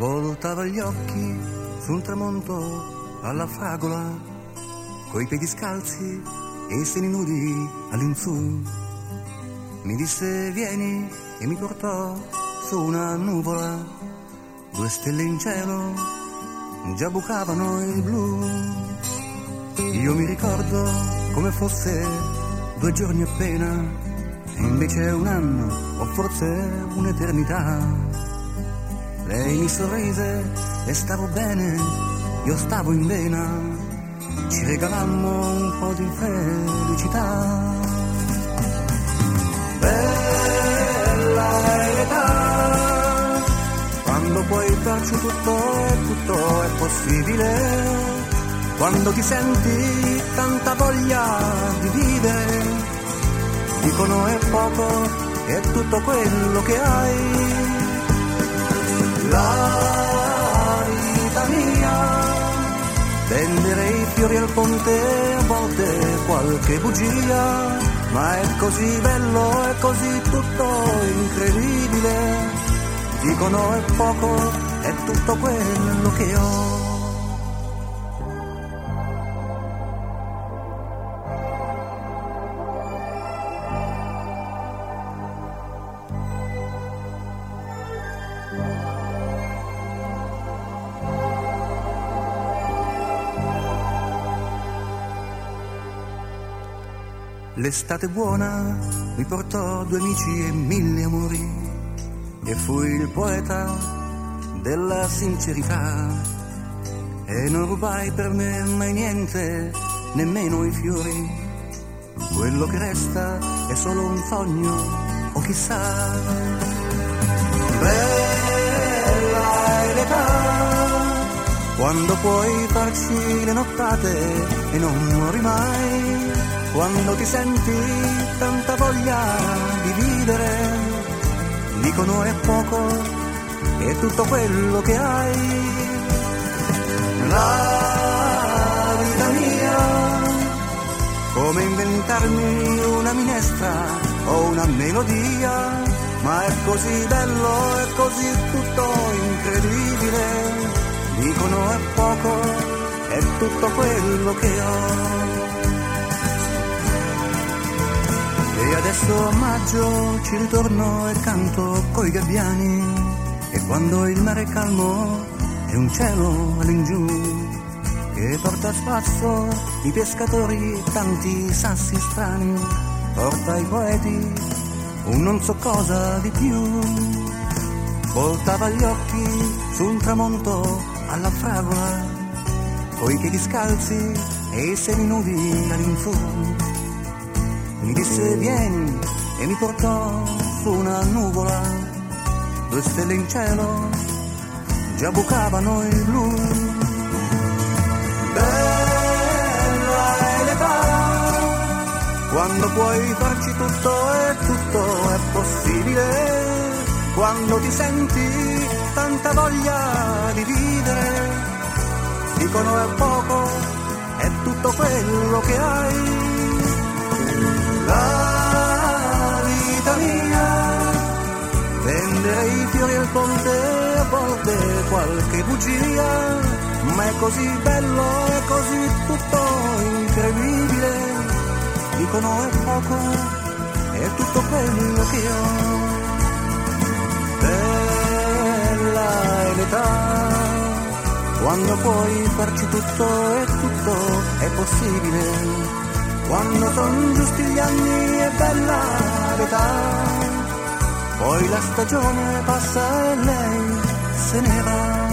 voltava gli occhi su un tramonto alla fragola, coi piedi scalzi e seni nudi all'insù. Mi disse vieni e mi portò su una nuvola, due stelle in cielo già bucavano il blu. Io mi ricordo come fosse due giorni appena, e invece un anno o forse un'eternità. Lei mi sorrise e stavo bene, io stavo in vena, ci regalammo un po' di felicità. Bella è l'età, quando puoi farci tutto e tutto è possibile, quando ti senti tanta voglia di vivere, dicono è poco, è tutto quello che hai la vita mia. Vendere i fiori al ponte, a volte qualche bugia, ma è così bello, è così tutto incredibile. Dicono è poco, è tutto quello che ho. L'estate buona mi portò due amici e mille amori e fui il poeta della sincerità e non rubai per me mai niente, nemmeno i fiori. Quello che resta è solo un sogno o chissà. Bella quando puoi farci le nottate e non muori mai quando ti senti tanta voglia di vivere, dicono è poco, è tutto quello che hai. La vita mia, come inventarmi una minestra o una melodia, ma è così bello, è così tutto incredibile, tutto quello che ho. E adesso a maggio ci ritorno e canto coi gabbiani. E quando il mare è calmo è un cielo all'ingiù che porta a spasso i pescatori tanti sassi strani. Porta ai poeti un non so cosa di più. Voltava gli occhi su un tramonto alla fragola, coi piedi scalzi e semi nudi all'insù mi disse vieni e mi portò su una nuvola, due stelle in cielo già bucavano il blu. Bella l'età, quando puoi farci tutto e tutto è possibile, quando ti senti tanta voglia di vivere, dicono è poco, è tutto quello che hai. La vita mia, vendere i fiori al ponte, a volte qualche bugia, ma è così bello, è così tutto incredibile, dicono è poco, è tutto quello che ho. Bella è l'età, quando puoi farci tutto e tutto è possibile quando son giusti gli anni è bella l'età, poi la stagione passa e lei se ne va.